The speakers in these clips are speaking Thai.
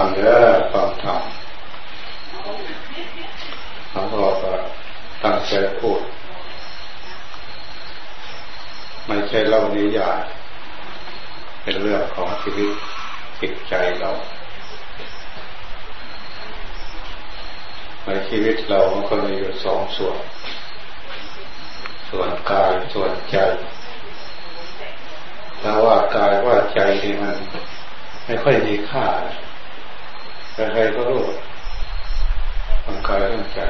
ฟังเด้อฟังธรรมหลวงพ่อก็ตั้งใจพูด ไม่ใช่เล่านิยายเป็นเรื่องของชีวิตจิตใจเราในชีวิตเรามันก็มีอยู่สองส่วน ส่วนกายส่วนใจถ้าว่ากายว่าใจนี่มันไม่ค่อยมีค่า ใครๆก็รู้มันกายเรื่องใจ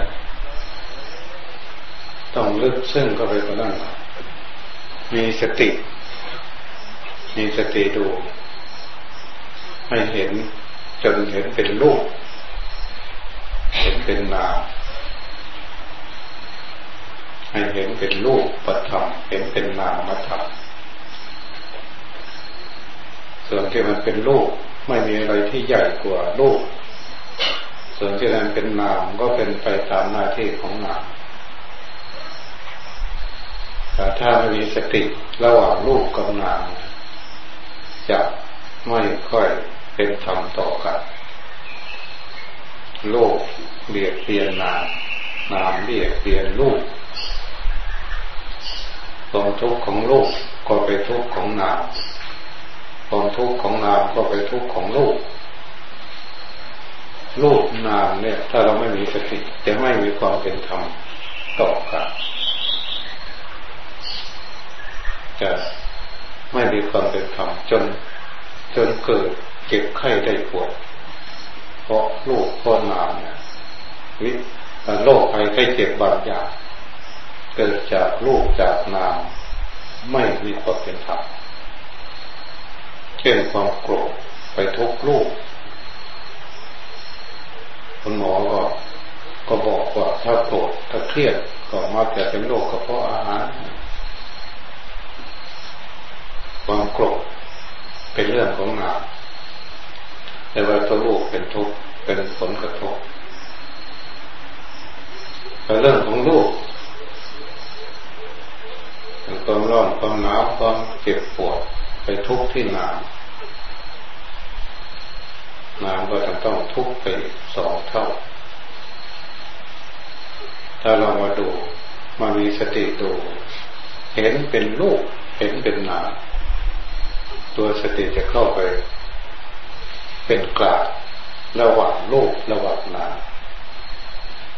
ต้องลึกซึ้งก็ไปก็นั่นมีสติ มีสติดู ให้เห็นจนเห็นเป็นรูป เห็นเป็นนามให้เห็นเป็นรูปปธรรมเห็นเป็นนามธรรมส่วนที่มันเป็นรูป ไม่มีอะไรที่ใหญ่กว่ารูปส่วนที่นั้นเป็นนามก็เป็นไปตามหน้าที่ของนามแต่ถ้าไม่มีสติระหว่างรูปกับนามจะไม่ค่อยเป็นธรรมต่อกันโลกเบียดเบียนนามนามเบียดเบียนลูกความทุกข์ของลูกก็ไปทุกข์ของนาม ความทุกข์ของนามก็ไปทุกข์ของลูกลูกนามเนี่ย ถ้าเราไม่มีสติจะไม่มีความเป็นธรรมต่อกันจะไม่มีความเป็นธรรมจน จนเกิดเจ็บไข้ได้ปวดเพราะลูกเพราะนามเนี่ยวิโรคภัยไข้เจ็บบางอย่างเกิดจากลูกจากนามไม่มีความเป็นธรรม ช่นความโกรธไปทุกลูกคุณหมอก็ก็บอกว่าถ้าโกรธถ้าเครียดก็มักจะเป็นโรคกระเพาะอาหาร ความโกรธเป็นเรื่องของนามแต่ว่าตัวลูกเป็นทุกข์เป็นผลกระทบแต่เรื่องของลูกความร้อนความหนาวความเจ็บปวดไปทุกข์ที่น้ำน้ำก็จะต้องทุกไปสองเท่า ถ้าเรามาดูมามีสติดู เห็นเป็นลูกเห็นเป็นนามตัวสติจะเข้าไป เป็นกลางระหว่างลูกระหว่างนาม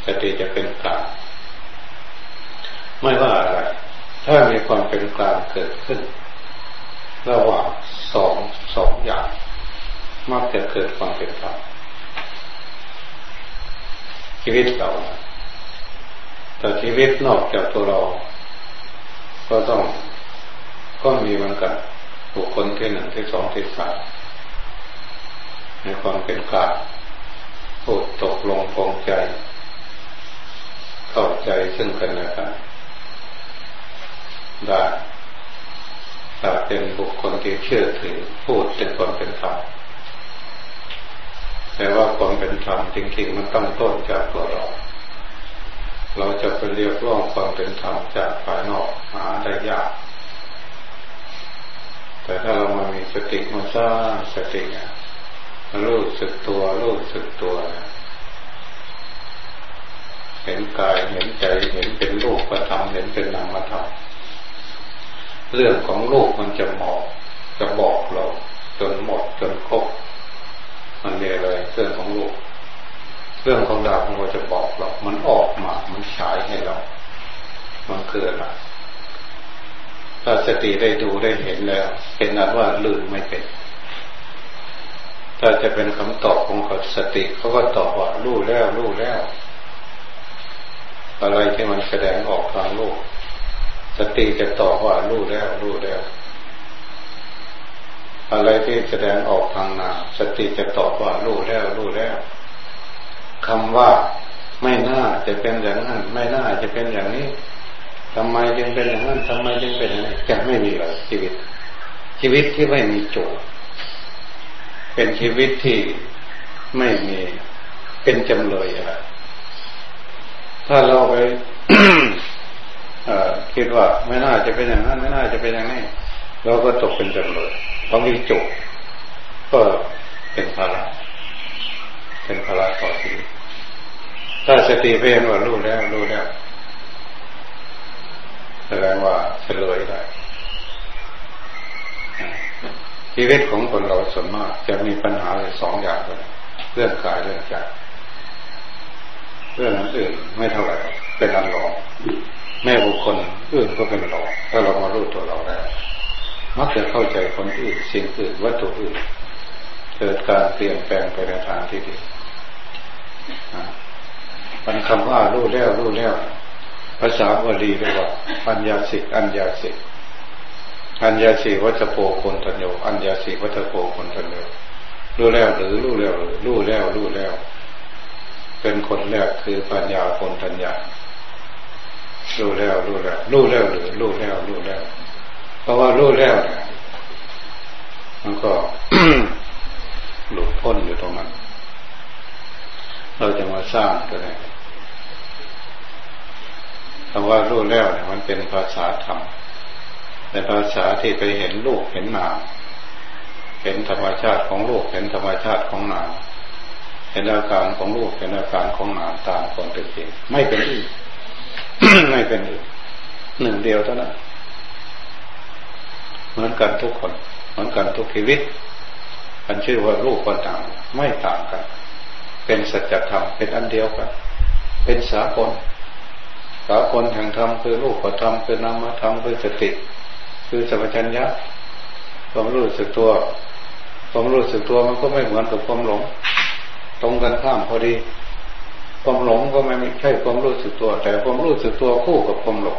สติจะเป็นกลางไม่ว่าอะไร ถ้ามีความเป็นกลางเกิดขึ้น ระหว่างสอง มักจะเกิดความเป็นธรรมชีวิตเราแต่ชีวิตนอกจากตัวเรา ก็ต้องก็มีเหมือนกันบุคคลที่หนึ่งที่สองที่สามในความเป็นกลางพูดตกลงปองใจ เข้าใจซึ่งกันและกันได้ถ้าเป็นบุคคลที่เชื่อถือพูดเป็นความเป็นธรรม แต่ว่าความเป็นธรรมจริงๆมันต้องต้นจากตัวเรา เราจะไปเรียกร้องความเป็นธรรมจากภายนอกหาได้ยาก แต่ถ้าเรามามีสติมาสร้างสติรู้สึกตัวรู้สึกตัว เห็นกายเห็นใจเห็นเป็นรูปธรรมเห็นเป็นนามธรรมเรื่องของโลกมันจะหมอกจะบอกเราจนหมดจนครบมันมีอะไรเรื่องของโลกเรื่องของดาวของเราจะบอกเรา มันออกมา มันฉายให้เรา มัน คืออะไรถ้าสติได้ดูได้เห็นแล้ว เป็นนั้นว่าลืมไม่เป็น ถ้าจะเป็นคำตอบของสติเขาก็ตอบว่ารู้แล้วรู้แล้ว อะไรที่มันแสดงออกทางโลกสติจะตอบว่ารู้แล้วรู้แล้วอะไรที่แสดงออกทางนามสติจะตอบว่ารู้แล้วรู้แล้วคำว่าไม่น่าจะเป็นอย่างนั้น ไม่น่าจะเป็นอย่างนี้ ทำไมจึงเป็นอย่างนั้นทำไมจึงเป็นอย่างนี้จะไม่มีเลยชีวิต ชีวิตที่ไม่มีโจทย์เป็นชีวิตที่ไม่มีเป็นจำเลยอะไรถ้าเราไปคิดว่าไม่น่าจะเป็นอย่างนั้น ไม่น่าจะเป็นอย่างนี้เราก็ตกเป็นจำเลยต้องมีจุกก็เป็นภาระต่อชีวิตถ้าสติเห็นว่ารู้แล้วรู้แล้ว แสดงว่าเฉลยได้ชีวิตของคนเราส่วนมากจะมีปัญหาสองอย่างเลยเรื่องกายเรื่องใจเรื่องนั้นอื่นไม่เท่าไหร่เป็นอันรองแม่บุคคลอื่นก็เป็นรองถ้าเรามารู้ตัวเราแล้วมักจะเข้าใจคนอื่นสิ่งอื่นวัตถุอื่นเกิดการเปลี่ยนแปลงไปในทางที่ดีมันคำว่ารู้แล้วรู้แล้ว ภาษาบาลีเรียกว่า อัญญาสิก อัญญาสิก อัญญาสีวัชโปคนทันโยอัญญาสีวัชโปคนทันโยรู้แล้วหรือรู้แล้วหรือรู้แล้วรู้แล้ว เป็นคนแรกคือปัญญาคนทัญญารู้แล้วรู้แล้วรู้แล้วหรือรู้แล้วรู้แล้ว เพราะว่ารู้แล้วเนี่ยมันก็หลุดพ้นอยู่ตรงนั้น เราจะมาสร้างตัวนี้ คำว่ารู้แล้วเนี่ยมันเป็นภาษาธรรมเป็นภาษาที่ไปเห็นลูกเห็นนามเห็นธรรมชาติของลูกเห็นธรรมชาติของนามเห็นอาการของลูกเห็นอาการของนามตามความเป็นจริงไม่เป็นอื่นไม่เป็นอื่นหนึ่งเดียวเท่านั้นเหมือนกันทุกคน เหมือนกันทุกชีวิตมันชื่อว่ารูปก็ต่าง ไม่ต่างกัน เป็นสัจธรรมเป็นอันเดียวกัน เป็นสากล สากลแห่งธรรมคือรูปธรรมคือนามธรรมคือสติ คือสัมปชัญญะความรู้สึกตัวความรู้สึกตัวมันก็ไม่เหมือนกับความหลง ตรงกันข้ามพอดี ความหลงก็ไม่ใช่ความรู้สึกตัว แต่ความรู้สึกตัวคู่กับความหลง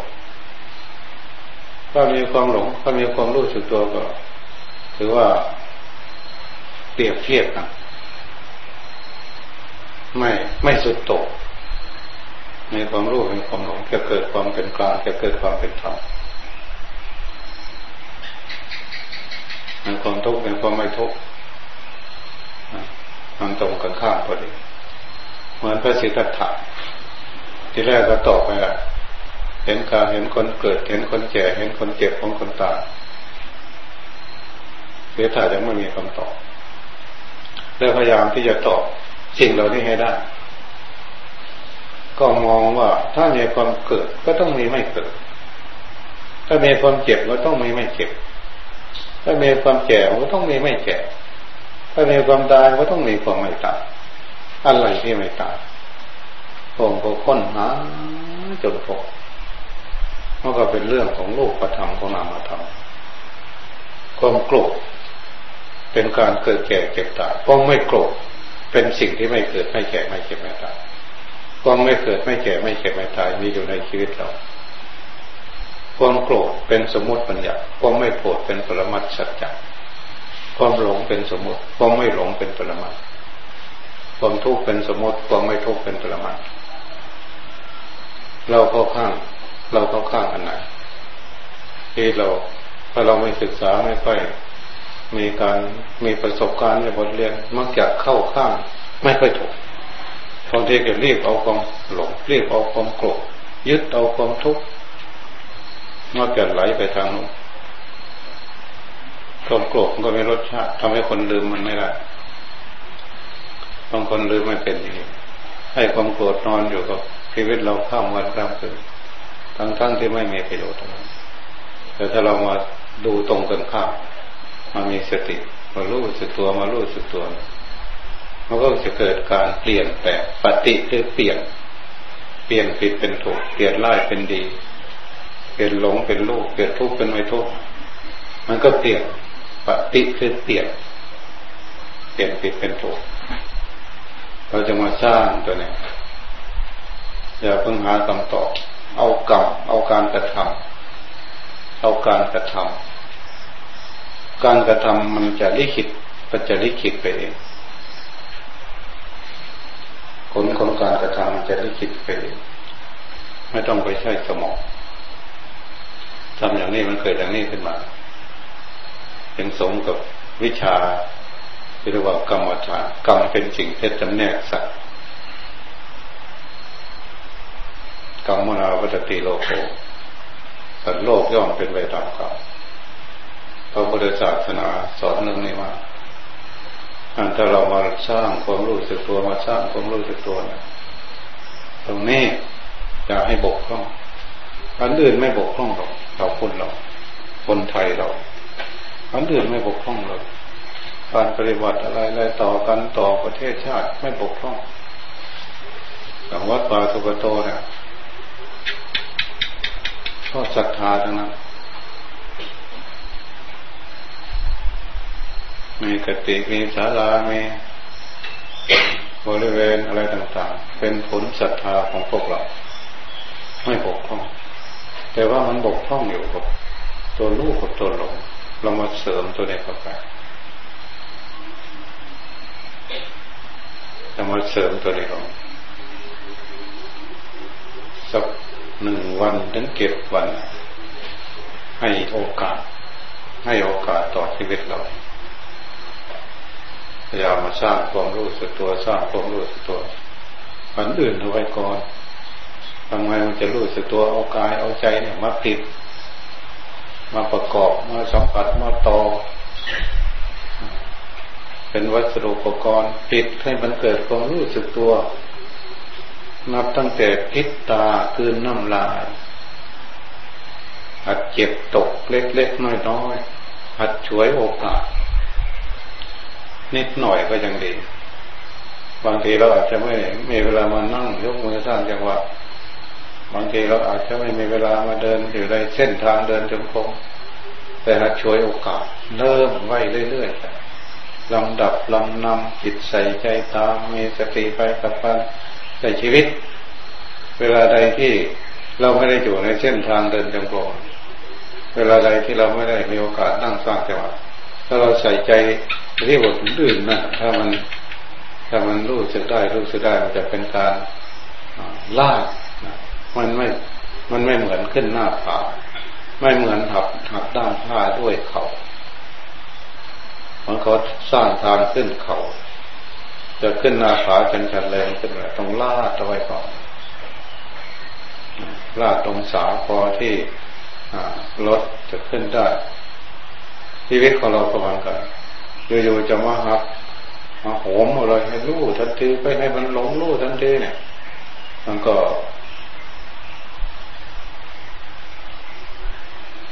ถ้ามีความหลงถ้ามีความรู้สึกตัวก็ถือว่าเปรียบเทียบกันไม่ไม่สุดโต่ง มีความรู้มีความหลงจะเกิดความเป็นกลางจะเกิดความเป็นธรรมมันความทุกข์เป็นความไม่ทุกข์มันตรงกันข้ามพอดีเหมือนพระสิทธัตถะที่แรกก็ตอบไปละเห็นการเห็นคนเกิด เห็นคนแก่เห็นคนเจ็บของคนตายเสียถายังไม่มีคำตอบ แล้วพยายามที่จะตอบสิ่งเหล่านี้ให้ได้ ก็มองว่าถ้ามีความเกิดก็ต้องมีไม่เกิด ถ้ามีความเจ็บก็ต้องมีไม่เจ็บ ถ้ามีความแก่ก็ต้องมีไม่แก่ ถ้ามีความตายก็ต้องมีความไม่ตาย อะไรที่ไม่ตายผมก็ค้นหาจนพบมันก็เป็นเรื่องของโลกประธรรมของนามธรรมความโกรธเป็นการเกิดแก่เจ็บตายความไม่โกรธเป็นสิ่งที่ไม่เกิดไม่แก่ไม่เจ็บไม่ตาย ความไม่เกิดไม่แก่ไม่เจ็บไม่ตายมีอยู่ในชีวิตเรา ความโกรธเป็นสมมติปัญญาความไม่โกรธเป็นปรมัตสัจจะความหลงเป็นสมมติความไม่หลงเป็นปรมัตความทุกข์เป็นสมมติความไม่ทุกข์เป็นปรมัตเราเข้าข้าง เราเข้าข้างอันไหนที่เราถ้าเราไม่ศึกษาไม่ค่อยมีการมีประสบการณ์ในบทเรียนมักจะเข้าข้างไม่ค่อยถูก บางทีก็รีบเอาความหลงรีบเอาความโกรธยึดเอาความทุกข์มักจะไหลไปทางนู้นความโกรธมันก็ไม่รสชาติทำให้คนลืมมันไม่ได้บางคนลืมไม่เป็นอย่างนี้ให้ความโกรธนอนอยู่กับชีวิตเราข้ามวันข้ามคืนทั้งทั้งที่ไม่มีประโยชน์อะไรแต่ถ้าเรามาดูตรงกันข้ามมามีสติมารู้สึกตัวมารู้สึกตัว มันก็จะเกิดการเปลี่ยนแปลงปฏิคือเปลี่ยน เปลี่ยนผิดเป็นถูก เปลี่ยนร้ายเป็นดี เปลี่ยนหลงเป็นลูกเปลี่ยนทุกข์เป็นไม่ทุกข์มันก็เปลี่ยนปฏิคือเปลี่ยน เปลี่ยนผิดเป็นถูก เราจะมาสร้างตัวนี้อย่าเพิ่งหาคำตอบ เอากรรมเอาการกระทำเอาการกระทำการกระทำมันจะลิขิตมันจะลิขิตไปเอง ผลของการกระทำมันจะลิขิตไปเองไม่ต้องไปใช้สมองทำอย่างนี้มันเกิดอย่างนี้ขึ้นมาเป็นสมกับวิชาที่เรียกว่ากรรมฐานกรรมเป็นสิ่งเท็จจำแนกสัตว์กรรมนาวัตติโลโกสัตว์โลกย่อมเป็นไปตามกรรมพระพุทธศาสนาสอนเรื่องนี้ว่า ถ้าเรามาสร้างความรู้สึกตัวมาสร้างความรู้สึกตัวนะตรงนี้จะให้บกพร่องอันอื่นไม่บกพร่องหรอกเราคนเรา คนไทยเราอันอื่นไม่บกพร่องเลยการปฏิบัติอะไรอะไรต่อกันต่อประเทศชาติไม่บกพร่องแต่วัดป่าสุกโตเนี่ยก็ศรัทธาทั้งนั้น มีกติมีศาลามีบริเวณอะไรต่างๆ เป็นผลศรัทธาของพวกเรา ไม่บกพร่อง แต่ว่ามันบกพร่องอยู่กับตัวลูกกับตัวหลงเรามาเสริมตัวนี้เข้าไปเรามาเสริมตัวนี้เข้าสักหนึ่งวันถึงเก็บวัน ให้โอกาส ให้โอกาสต่อชีวิตเรา พยายามมาสร้างความรู้สึกตัวสร้างความรู้สึกตัวอันอื่นเอาไว้ก่อนทำไมมันจะรู้สึกตัวเอากายเอาใจเนี่ยมาติด มาประกอบมาสัมผัสมาต่อ เป็นวัสดุอุปกรณ์ติดให้มันเกิดความรู้สึกตัว นับตั้งแต่พิษตาคืนน้ำลายหัดเจ็บตกเล็กๆน้อยๆหัดช่วยโอกาส นิดหน่อยก็ยังดี บางทีเราอาจจะไม่มีเวลามานั่งยกมือสร้างจังหวะบางทีเราอาจจะไม่มีเวลามาเดินอยู่ในเส้นทางเดินจงกรมแต่หากช่วยโอกาส เริ่มไว้เรื่อยๆลำดับลำนำจิตใส่ใจตามมีสติไปกับการใส่ชีวิต เวลาใดที่เราไม่ได้อยู่ในเส้นทางเดินจงกรมเวลาใดที่เราไม่ได้มีโอกาสนั่งสร้างจังหวะถ้าเราใส่ใจ ที่บทอื่นนะถ้ามันถ้ามันรู้สึกได้รู้สึกได้มันจะเป็นการลากมันไม่มันไม่เหมือนขึ้นหน้าผาไม่เหมือนหับหับด้านผ้าด้วยเขามันเขาสร้างทางขึ้นเขาจะขึ้นหน้าผาชันๆแรงขึ้นเลยต้องลาดเอาไว้ก่อนลาดตรงสาพอที่รถจะขึ้นได้ชีวิตของเราประมาณกัน อยู่ๆจะมาหักมาโหมอะไรให้รู้ทันทีไปให้มันหลงรู้ทันทีเนี่ย มันก็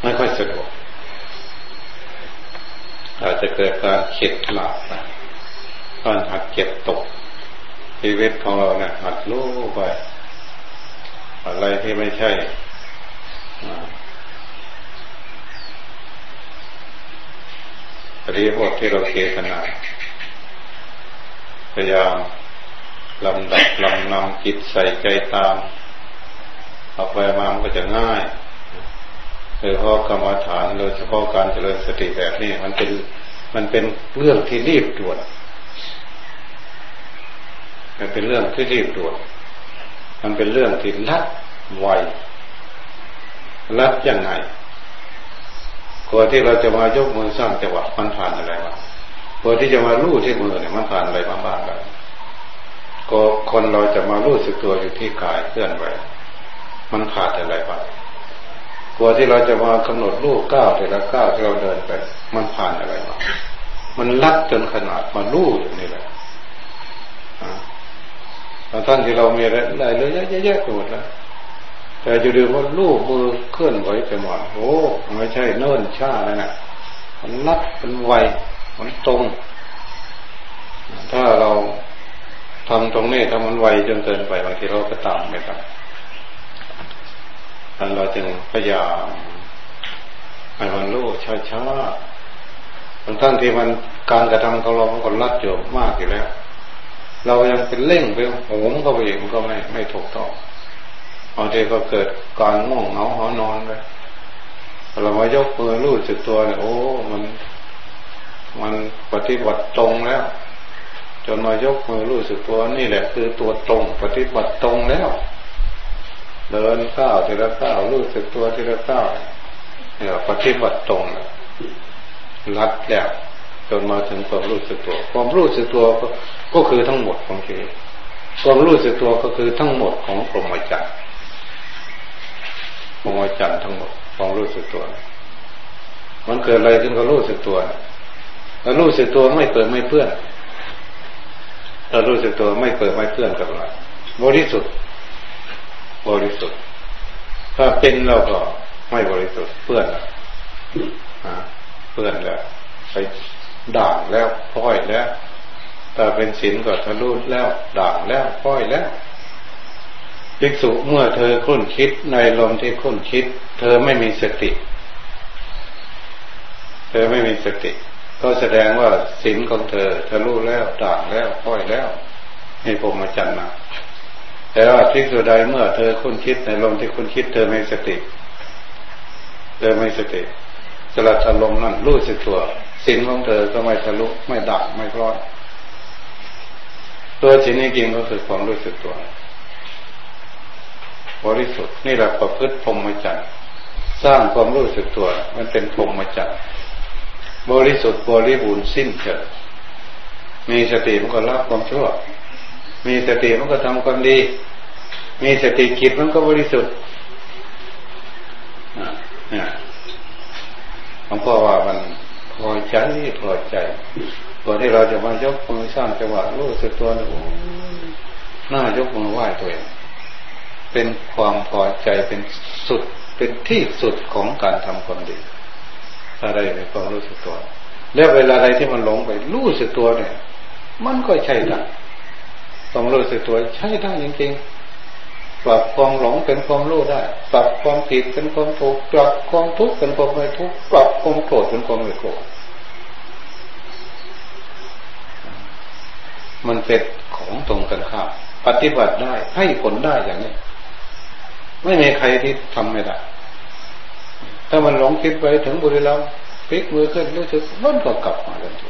ไม่ค่อยสะดวกอาจจะเกิดการเข็ดหลาบการหัดเก็บตกชีวิตของเราเนี่ยหัดรู้ไป อะไรที่ไม่ใช่ ริยบทที่เราเทศนาพยายามลำดับลำนำจิตใส่ใจตามเอาไปมามันก็จะง่ายโดยเฉพาะกรรมฐานโดยเฉพาะการเจริญสติแบบนี้มันเป็นมันเป็นเรื่องที่รีบด่วนมันเป็นเรื่องที่รีบด่วนมันเป็นเรื่องที่ลัดไวลัดยังไง กว่าที่เราจะมายกมือสร้างจังหวะมันผ่านอะไรมาก่าที่จะมาลู่ที่มือเนี่ยมันผ่านอะไรมาบ้างแล้วก็คนเราจะมาลู่สึกตัวอยู่ที่กายเคลื่อนไหวมันขาดอะไรบ้างกว่าที่เราจะมากำหนดลู่ก้าวแต่ละก้าวที่เราเดินไป มันผ่านอะไรมามันลัดจนขนาดมาลู่อย่างนี้แหละบางท่านที่เรามีอะไรเลยเยอะๆไปหมดแล้ว แต่จะดูว่าลูกมือเคลื่อนไหวไปหมดโอ้ไม่ใช่เนิ่นช้าเลยนะมันนัดมันไวมันตรง ถ้าเราทำตรงนี้ถ้ามันไวจนเกินไปบางทีเราก็ตามไม่ทันดังเราจึงพยายามให้มันรู้ช้าๆบางท่านที่มันการกระทำของเรามันก็รัดอยู่มากอยู่แล้ว เรายังเป็นเร่งไปโหมเข้าไปอีกมันก็ไม่ไม่ถูกต้องางทีก็เกิดการง่วงเหงาหอนอนเลยเรามายกมือรู้สึกตัวเนี่ยโอ้ มัน มันปฏิบัติตรงแล้ว จนมายกมือรู้สึกตัวนี่แหละ คือตัวตรง ปฏิบัติตรงแล้ว เดินก้าวทีละก้าวรู้สึกตัวทีละก้าวเนี่ยปฏิบัติตรงรัดแล้วจนมาถึงความรู้สึกตัว ความรู้สึกตัวก็ก็คือทั้งหมดของชีวิตความรู้สึกตัวก็คือทั้งหมดของพรหมจรรย์ มองจันทั้งหมดของรู้สึกตัว มันเกิดอะไรขึ้นก็รู้สึกตัว แล้วรู้สึกตัวไม่เปิดไม่เพื่อนถ้ารู้สึกตัวไม่เปิดไม่เพื่อนกับอะไรบริสุทธิ์บริสุทธิ์ ถ้าเป็นเราก็ไม่บริสุทธิ์เพื่อนละเพื่อนแล้วไปด่างแล้วพ้อยแล้วถ้าเป็นศีลก็ทะลุแล้ว ด่างแล้วพ้อยแล้ว ภิกษุเมื่อเธอคุ้นคิดในลมที่คุ้นคิด เธอไม่มีสติ เธอไม่มีสติ ก็แสดงว่าศีลของเธอทะลุแล้วด่างแล้วพ้อยแล้วให้ผมมาจันมาแต่ว่าภิกษุใดเมื่อเธอคุ้นคิดในลมที่คุ้นคิด เธอไม่สติ เธอไม่สติสลัดอารมณ์นั่นรู้สึกตัวศีลของเธอก็ไม่ทะลุไม่ด่างไม่พร้อยตัวศีลจริงก็คือความรู้สึกตัว บริสุทธิ์นี่แหละประพฤติพรหมจรรย์สร้างความรู้สึกตัว มันเป็นพรหมจรรย์บริสุทธิ์บริบูรณ์สิ้นเชิงมีสติมันก็ละความชั่ว มีสติมันก็ทำความดี มีสติจิตมันก็บริสุทธิ์เนี่ยหลวงพ่อว่ามันพอใจพอใจตัวที่เราจะมายกมือสร้างจังหวะรู้สึกตัวนี่หน้ายกมือไหว้ตัวเอง เป็นความพอใจเป็นสุดเป็นที่สุดของการทำความดี อะไรในความรู้สึกตัว แล้วเวลาใดที่มันหลงไปรู้สึกตัวเนี่ย มันก็ใช่ได้ความรู้สึกตัวใช่ได้จริงๆปรับความหลงเป็นความรู้ได้ ปรับความผิดเป็นความถูกปรับความทุกข์เป็นความไม่ทุกข์ปรับความโกรธเป็นความไม่โกรธมันเป็นของตรงกันข้ามปฏิบัติได้ให้ผลได้อย่างนี้ ไม่มีใครที่ทำไม่ได้ ถ้ามันหลงคิดไปถึงบุรีรัมย์พลิกมือขึ้นรู้สึกมันก็กลับมาทันที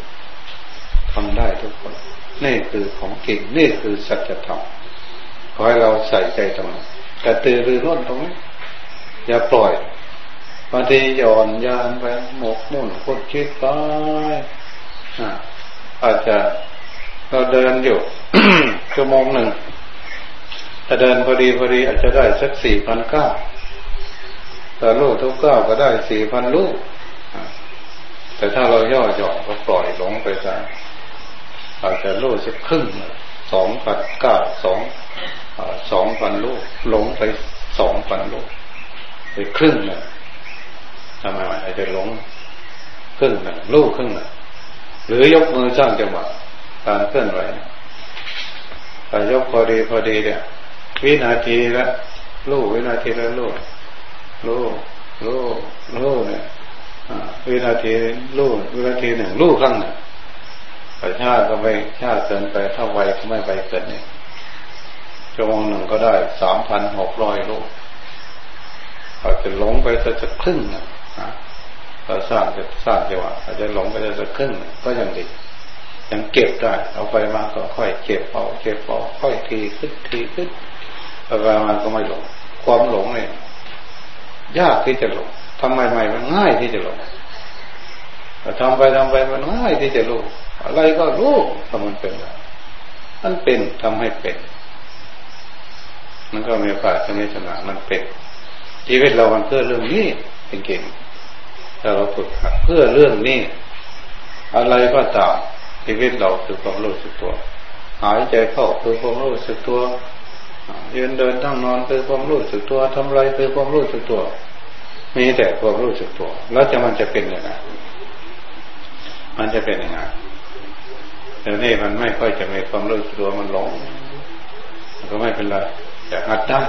ทำได้ทุกคน นี่คือของจริงนี่คือสัจธรรมขอให้เราใส่ใจตรงนี้กระตือรือร้นตรงนี้อย่าปล่อยบางทีหย่อนยานไปหมกมุ่นคนคิดไปอาจจะเราเดินอยู่ชั่วโมงหนึ่ง ถ้าเดินพอดีพอดีอาจจะได้สักสี่พันเก้าแต่ลูกทุกเก้าก็ได้สี่พันลูกแต่ถ้าเราย่อหย่อนก็ปล่อยหลงไปซะอาจจะลูกสักครึ่งสองพันเก้าสองสองพันลูกหลงไปสองพันลูกไปครึ่งเนี่ยทำไมอาจจะหลงครึ่งหนึ่งลูกครึ่งหนึ่งหรือยกมือสร้างจังหวะการเคลื่อนไหวแต่ยกพอดีพอดีเนี่ย วินาทีละลูกวินาทีละลูกลูกลูกลูกเนี่ยวินาทีลูกวินาทีหนึ่งลูกข้างหนึ่งปชาติก็ไม่ชาติเกินไปถ้าไวก็ไม่ไปเกินเนี่ยชั่วโมงหนึ่งก็ได้สามพันหกร้อยลูกอาจจะหลงไปสักครึ่งนะเราสร้างจะสร้างจังหวะอาจจะหลงไปสักครึ่งก็ยังดี ยังเก็บได้ เอาไปมาก็ค่อยเก็บเอาเก็บเอาค่อยทีขึ้นทีขึ้น ไปมาก็ไม่หลง ความหลงเนี่ยยากที่จะหลงทำไมไม่มันง่ายที่จะหลงแต่ทำไปทำไปมันง่ายที่จะรู้ อะไรก็รู้ทำมันเป็นมันเป็นทำให้เป็น มันก็มีโอกาสจะไม่ชนะมันเป็นชีวิตเรามันเพื่อเรื่องนี้เป็นเก่งถ้าเราฝึกหัดเพื่อเรื่องนี้ อะไรก็ตามชีวิตเราคือความรู้สึกตัว หายใจเข้าคือความรู้สึกตัว ยืนเดินนั่งนอนคือความรู้สึกตัวทำอะไรคือความรู้สึกตัว มีแต่ความรู้สึกตัว แล้วจะมันจะเป็นยังไงมันจะเป็นยังไงแต่นี่มันไม่ค่อยจะมีความรู้สึกตัวมันหลงก็ไม่เป็นไรจะหัดได้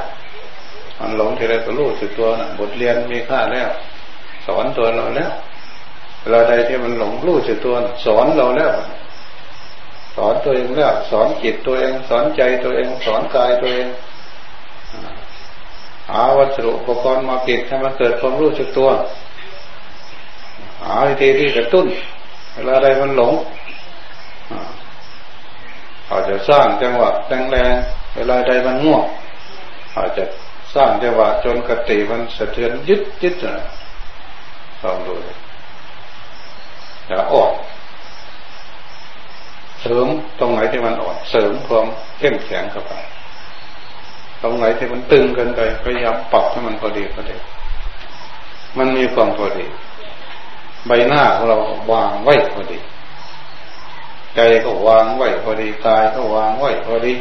มันหลงทีไรก็รู้สึกตัวนะบทเรียนมีค่าแล้ว สอนตัวเราแล้วเวลาใดที่มันหลงรู้สึกตัว สอนเราแล้ว สอนตัวเองแล้วสอนจิตตัวเอง สอนใจตัวเอง สอนกายตัวเองหาวัสดุอุปกรณ์มาปิดให้มันเกิดความรู้สึกตัวหาวิธีที่กระตุ้นเวลาใดมันหลงอาจจะสร้างจังหวะแรงๆเวลาใดมันง่วงอาจจะสร้างจังหวะจนกติมันสะเทือนยึดยึดนะลองดูอย่าออน เสริมตรงไหนที่มันอ่อน เสริมความเข้มแข็งเข้าไป ตรงไหนที่มันตึงเกินไปพยายามปรับให้มันพอดีพอดีมันมีความพอดี ใบหน้าของเราวางไว้พอดีใจก็วางไว้พอดีกายก็วางไว้พอดี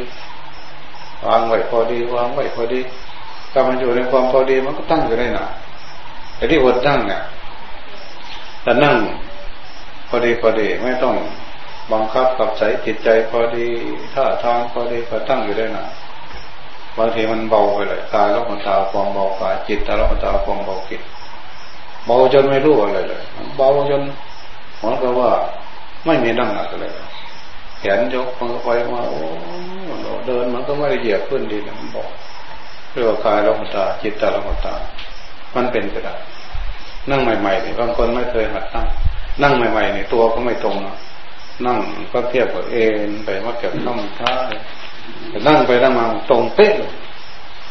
วางไว้พอดี วางไว้พอดีถ้ามันอยู่ในความพอดีมันก็ตั้งอยู่ได้หนาแต่ที่อดตั้งเนี่ยแต่นั่งพอดีพอดีไม่ต้อง บังคับกับใจจิตใจพอดีท่าทางพอดีก็ตั้งอยู่ได้นาบางทีมันเบาไปเลยกายแล้วมันตาความเบากายจิตแล้วมันตาความเบาจิตเบาจนไม่รู้อะไรเลยเบาจนเหมือนกับว่าไม่มีนั่งหนักเลยแขนยกมือไปมาโอ้เดินมันก็ไม่ได้เหยียบขึ้นดีนะมันบอกเรื่องกายแล้วมันตาจิตตาแล้วมันตา มันเป็นไปได้นั่งใหม่ๆเนี่ยบางคนไม่เคยหัดนั่งนั่งใหม่ๆเนี่ยตัวก็ไม่ตรงนะ นั่งก็เทียบกับเอ็นไปมาเก็บข้ามท้ายแต่นั่งไปนั่งมาตรงเป๊ะเลย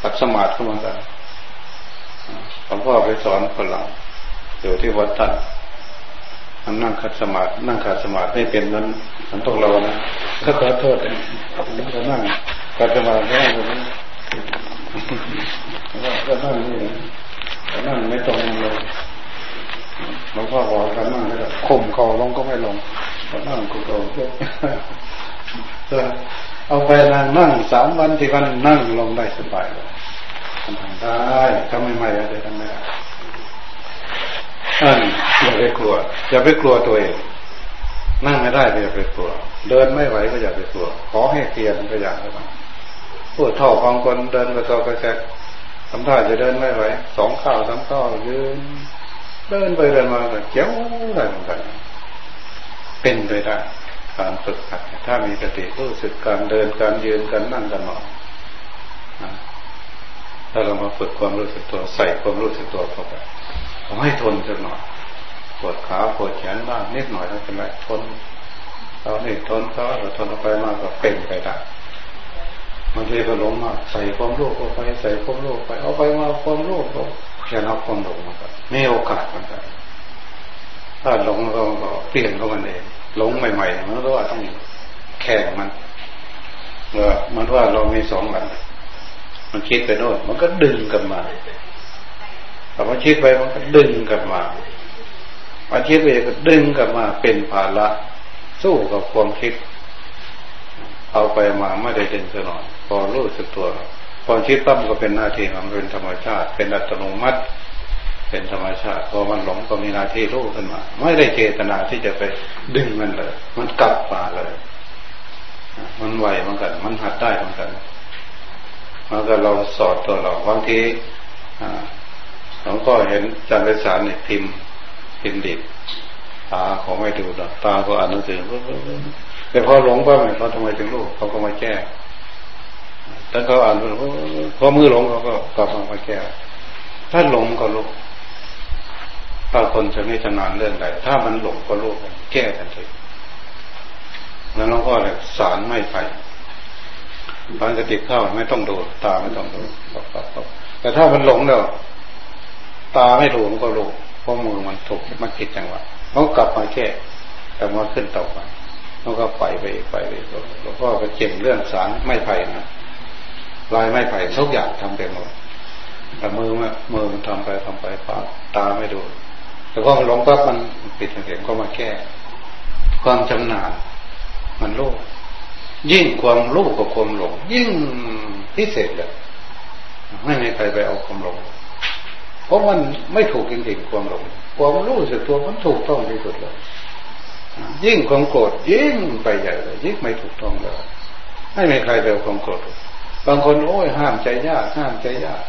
ปัดสมาธิเข้ามากันหลวงพ่อไปสอนคนหลังอยู่ที่วัดท่านมันนั่งขัดสมาธินั่งขัดสมาธิไม่เป็นนั้นมันต้องเรานะก็ขอโทษเลยก็นั่งขัดสมาธินั่งตรงนี้ก็นั่งนี่ก็นั่งไม่ตรงเลยหลวงพ่อบอกกันนั่งเลยข่มเข่าลงก็ไม่ลง ก็นั่งข่มเข่าเพื่อเอาไปนั่งนั่งสามวันที่วันนั่งลงได้สบายเลยทำได้ทำไม่ไม่ได้ทำไม่ได้อันอย่าไปกลัว อย่าไปกลัวตัวเองนั่งไม่ได้ก็อย่าไปกลัว เดินไม่ไหวก็อย่าไปกลัว ขอให้เตียนก็อย่างนั้นพูดเท่าฟังคนเดินกระโจกระแจกทำท่าจะเดินไม่ไหวสองข้าวสามข้าวยืนเดินไปเดินมาเจ้าได้เหมือนกัน เป็นไปได้การฝึกหัดถ้ามีสติรู้สึกการเดินการยืนการนั่งการนอนถ้าเรามาฝึกความรู้สึกตัวใส่ความรู้สึกตัวเข้าไปขอให้ทนสักหน่อยปวดขาปวดแขนบ้างนิดหน่อยไม่เป็นไรทนเราเนี่ทนเขาเราทนไปมากก็เป็นไปได้บางทีก็หลงมากใส่ความโลภเข้าไปใส่ความโลภไปเอาไปมาความโลภเราแค่นับความหลงมันก็ไม่โอกาสมันก็ ถ้าหลงเราก็เปลี่ยนเข้ามันเองหลงใหม่ๆมันก็ว่าต้องแข่งมันเออมันว่าเรามีสองหลังมันคิดไปโน่นมันก็ดึงกลับมาแต่มันคิดไปมันก็ดึงกลับมามันคิดไปก็ดึงกลับมาเป็นภาระสู้กับความคิด เอาไปมาไม่ได้เด่นสนอนพอรู้สึกตัวความคิดปั๊มก็เป็นหน้าที่มันเป็นธรรมชาติ เป็นอัตโนมัติ เป็นธรรมชาติพอมันหลงก็มีหน้าที่รู้ขึ้นมา ไม่ได้เจตนาที่จะไปดึงมันเลย มันกลับมาเลย มันไหวเหมือนกัน มันหัดได้เหมือนกันมันก็เราสอนตัวเราบางทีหลวงพ่อเห็นจันทร์สารเนี่ยพิมพ์พิมพ์ดิบตาเขาไม่ดูหรอกตาก็อ่านหนังสือแต่พอหลงไปเขาทำไมถึงรู้เขาก็มาแก้ถ้าเขาอ่านพอมือหลงเขาก็กลับมาแก้ ถ้าหลงก็รู้ ถ้าคนจะไม่ชำนาญเรื่องใดถ้ามันหลงก็รู้แก้ทันทีแล้วหลวงพ่อเลยสารไม่ไปตอนจะติดข้าไม่ต้องดู ตาไม่ต้องดูแต่ถ้ามันหลงแล้วตาไม่รู้มันก็รู้เพราะมือมันถูกมันผิดจังหวะเขากลับมาแค่กลับมาขึ้นต่อไปเขาก็ไปไปไปไปหลวงพ่อก็เจ็บเรื่องสารไม่ไผ่นะลายไม่ไผ่ทุกอย่างทำไปหมดแต่มือมันมือมันทำไปทำไปปาตาไม่ดู แต่พอมันหลงปั๊บมันปิดเสียงก็มาแก้ ความชำนาญมันโลกยิ่งความรู้กับความหลง ยิ่งพิเศษเลยไม่มีใครไปเอาความหลง เพราะมันไม่ถูกจริงๆความหลง ความรู้สึกตัวมันถูกต้องที่สุดเลยยิ่งความโกรธยิ่งไปใหญ่เลยยิ่งไม่ถูกต้องเลยไม่มีใครไปเอาความโกรธบางคนโอ้ยห้ามใจยากห้ามใจยาก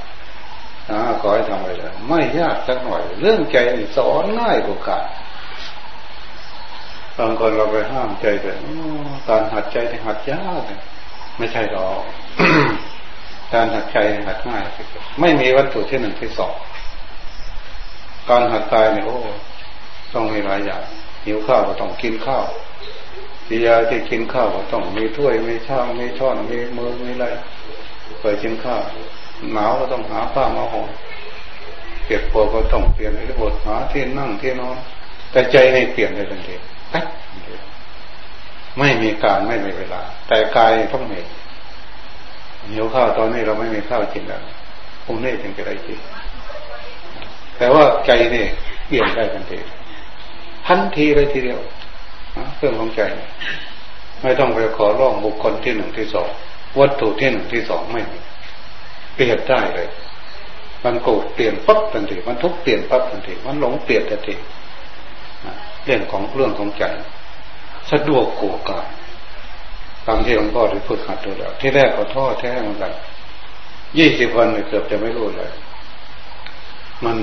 อ่าขอให้ทำไปเลยไม่ยากสักหน่อย เรื่องใจสอนง่ายกว่าการบางคนเราไปห้ามใจแต่การหัดใจที่หัดยากไม่ใช่หรอกการหัดใจหัดง่ายไม่มีวัตถุที่หนึ่งที่สองการหัดกายเนี่ยโอ้ต้องมีหลายอย่างหิวข้าวก็ต้องกินข้าวทียาที่กินข้าวก็ต้องมีถ้วยมีช่างมีช้อนมีมือมีอะไรไปกินข้าว หนาวก็ต้องหาผ้ามาห่มเก็บปวดก็ต้องเปลี่ยนระบบหาที่นั่งที่นอนแต่ใจให้เปลี่ยนได้ทันทีไม่มีการไม่มีเวลา แต่กายต้องมีหิวข้าวตอนนี้เราไม่มีข้าวกินแล้วพรุ่งนี้จึงจะได้กินแต่ว่าใจนี่เปลี่ยนได้ทันทีทันทีเลยทีเดียวเครื่องของใจ ไม่ต้องไปขอร้องบุคคลที่หนึ่งที่สองวัตถุที่หนึ่งที่สองไม่มี เปลี่ยนได้เลย มันโกรธเปลี่ยนปั๊บทันทีมันทุกเปลี่ยนปั๊บทันทีมันหลงเปลี่ยนทันทีเรื่องของเรื่องของใจสะดวกกว่ากันตามที่หลวงพ่อได้พูดขัดตัวแล้วที่แรกก็ท่อแท้เหมือนกันยี่สิบวันเกือบจะไม่รู้เลย มัน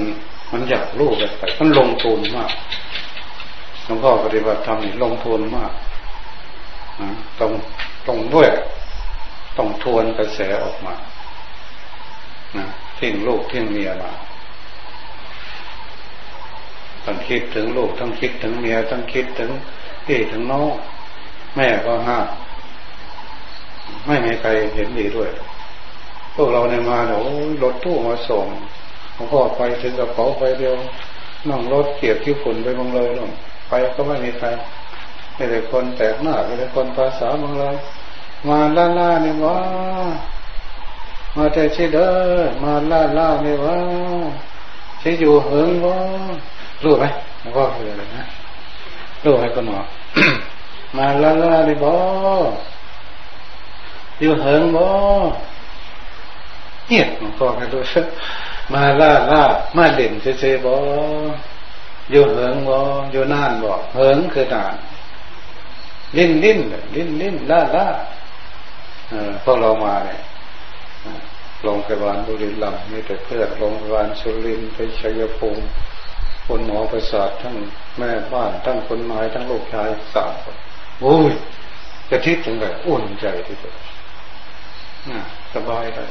มันอยากรู้แบบไปมันลงทุนมากหลวงพ่อปฏิบัติธรรมนี่ลงทุนมากต้องต้องด้วย ต้องทวนกระแสออกมา ทิ้งลูกทิ้งเมียมาต้องคิดถึงลูกต้องคิดถึงเมียต้องคิดถึงพี่ถึงน้องแม่ก็ห้าไม่มีใครเห็นดีด้วย พวกเราในมาเนี่ยรถตู้มาส่งหลวงพ่อไปถึงกระเป๋าไปเดียวนั่งรถเกียบที่ฝุ่นไปบางเลยนู่นไปก็ไม่มีใครไม่ได้คนแตกหน้าไม่ได้คนภาษาบางเลยมาล่าล่าเนี่ยว่า มาแต่ชิเด้อมาล่าล่าเนี่ว่าชิอยู่เหิงว่ารู้ไหมหลวงพ่อคืออะไรนะรู้ไหมคนหมอมาล่าล่าเนี่บ่อยู่เหิงบ่เนี่ยหลวงพ่อให้รู้มาล่าล่ามาเด่นเฉยๆบ่อยู่เหิงบ่อยู่นานบ่เหิงคือนานลิ้นลิ้นลิ้นลิ้นล่าล่าเออพวกเรามาเนี่ย โรงพยาบาลบุรีรัมย์มีแต่เพื่อนโรงพยาบาลสุรินทร์ไปชัยภูมิคนหมอประสาททั้งแม่บ้านทั้งคนนายทั้งลูกชายสามคนโอ้ยจะทิดถึงแบบอุ่นใจที่สุดสบายเลย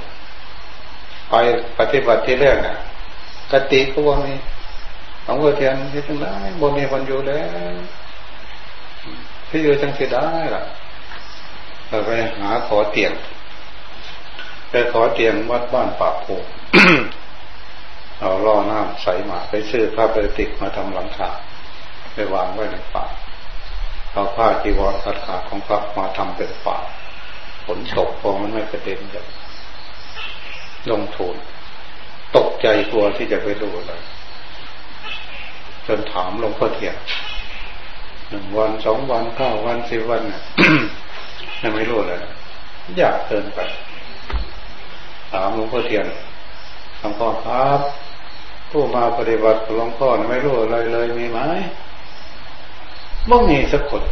ไปปฏิบัติที่แรกน่ะกติก็ว่ามีของเทียนที่จังได้บนมีคนอยู่แล้วที่อยู่จังสิได้ล่ะเราไปหาขอเตียง ไปขอเตียงวัดบ้านปากโพเอาล่อน้ำใสมาไปซื้อผ้าเปรติกมาทำหลังคาไปวางไว้ในป่าเอาผ้าจีวรขัดขาของพระมาทำเป็นป่าฝนตกพอมันไม่กระเด็นเลยลงทุนตกใจกลัวที่จะไปดูเลยจนถามหลวงพ่อเทียนหนึ่งวันสองวันเก้าวันสิบวันเนี่ยยังไม่รู้เลยอยากเดินไปามหลวงพ่อเทียนหลวงพ่อครับผู้มาปฏิบัติหลวงพ่อไม่รู้อะไรเลยมีไหมบ่มีสักคน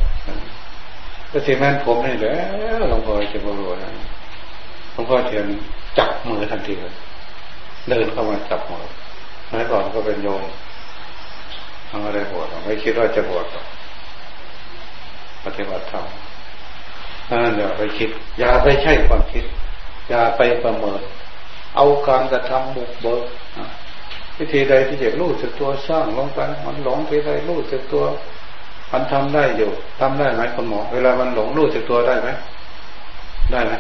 ก็สิแม่นผมนี่แหละหลวงพ่อจะบรู้นะหลวงพ่อเทียนจับมือทันทีเลยเดินเข้ามาจับมือเมื่อก่อนก็เป็นโยมทำอะไรบวชไม่คิดว่าจะบวชปฏิบัติธรรมนั่นอย่าไปคิด อย่าไปใช่ความคิด อย่าไปประเมิน เอาการกระทำบุกเบิกวิธีใดที่จะรู้สึกตัวสร้างลงไปมันหลงไปใดรู้สึกตัว มันทำได้อยู่ทำได้ไหมคุณหมอ เวลามันหลงรู้สึกตัวได้ไหมได้ไหม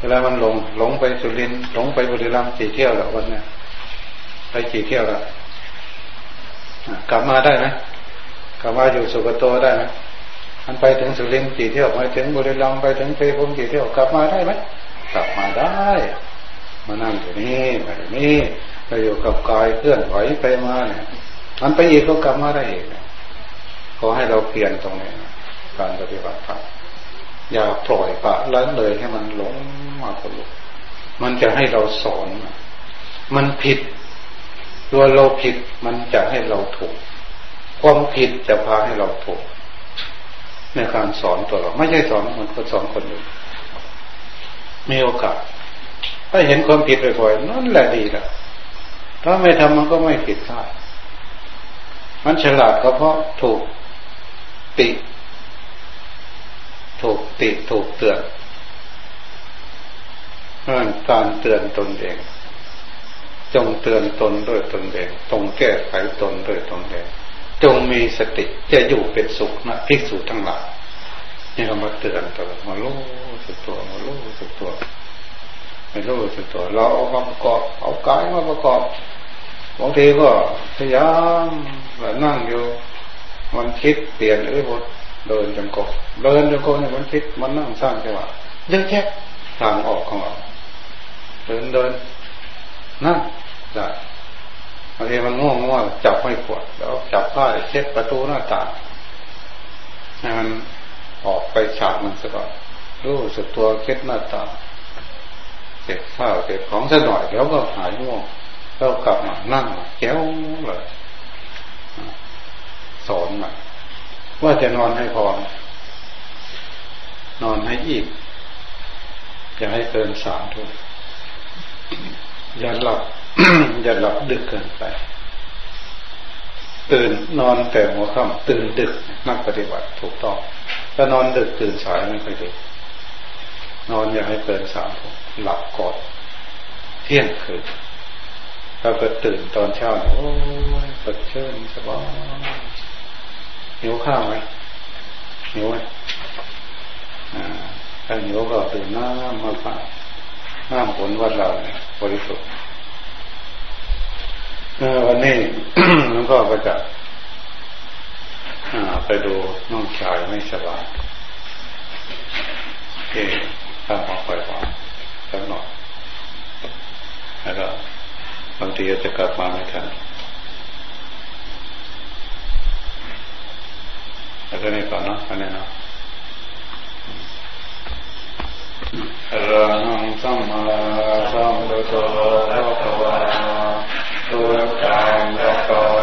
เวลามันหลงหลงไปสุรินหลงไปบุรีรัมย์กี่เที่ยวแล้ววันนี้ไปกี่เที่ยวแล้วกลับมาได้ไหมกลับมาอยู่สุกโตได้ไหม มันไปถึงสุรินทร์กี่เที่ยวไปถึงบุรีรัมย์ไปถึงเทพชรกี่เที่ยวกลับมาได้ไหมกลับมาได้ มานั่งอยู่นี่มาอยู่นี่ไปอยู่กับกายเคลื่อนไหวไปมาเนี่ยมันไปอีกก็กลับมาได้อีกขอให้เราเปลี่ยนตรงนี้การปฏิบัติธรรมอย่าปล่อยปะละเลยให้มันหลงมาคนลุกมันจะให้เราสอน มันผิด ตัวเราผิดมันจะให้เราถูก ความผิดจะพาให้เราถูก ในการสอนตัวเรา ไม่ใช่สอนมันก็สอนคนอื่นมีโอกาส ถ้าเห็นความผิดบ่อยๆนั่นแหละดีละถ้าไม่ทำมันก็ไม่ผิดพลาดมันฉลาดก็เพราะถูกติ ถูกติถูกเตือนนั่นการเตือนตนเอง จงเตือนตนด้วยตนเองจงแก้ไขตนด้วยตนเอง จงมีสติจะอยู่เป็นสุขนะภิกษุทั้งหลายนี่เรามาเตือนตัวมาลู่สึกตัวมาลู่สึกตัวม่รู้สึกตัว เราเอามาประกอบ เอากายมาประกอบบางทีก็พยายามแบบนั่งอยู่ มันคิดเปลี่ยนเอ้ยหมดเดินจงกรมเดินจงกรมเนี่ยมันคิดมันนั่งสร้างจังหวะเยอะแยะทางออกของเราเดินเดินนั่งได้ บางทีมันง่วงง่วงจับไม่ปวด แล้วจับผ้าเช็ดประตูหน้าต่างให้มันออกไปฉากมันสก่อนรู้สึกตัวเคล็ดหน้าต่างเสร็จข้าวเสร็จของสักหน่อยแล้วก็หายง่วงแล้วกลับมานั่งแก้วเลยสอนมาว่าจะนอนให้พอนอนให้อีกอย่าให้เกินสามทุ่มอย่าหลับ อย่าหลับดึกเกินไป ตื่นนอนแต่หัวค่ำตื่นดึกนักปฏิบัติถูกต้องถ้านอนดึกตื่นสายไม่ค่อยดีนอนอย่าให้เกินสามทุ่มหลับก่อนเที่ยงคืนถ้ากิดตื่นตอนเช้าโอ้ยสดชื่นสบายหิวข้าวไหมหิวไหมถ้าหิวก็ตื่นน้ำมาฝากน้ำผลวัดเราเนี่ยบริสุทธิ์ วันนี้หลวงพ่อก็จะไปดูน้องชายไม่สบายที่ทำเอาไปก่อนสักหน่อยแล้วก็บางทีจะกลับมาไม่ทันแล้วก็นี่ก่อนเนาะอันนี้เนาะอรหังสัมมาสัมพุทโธ ก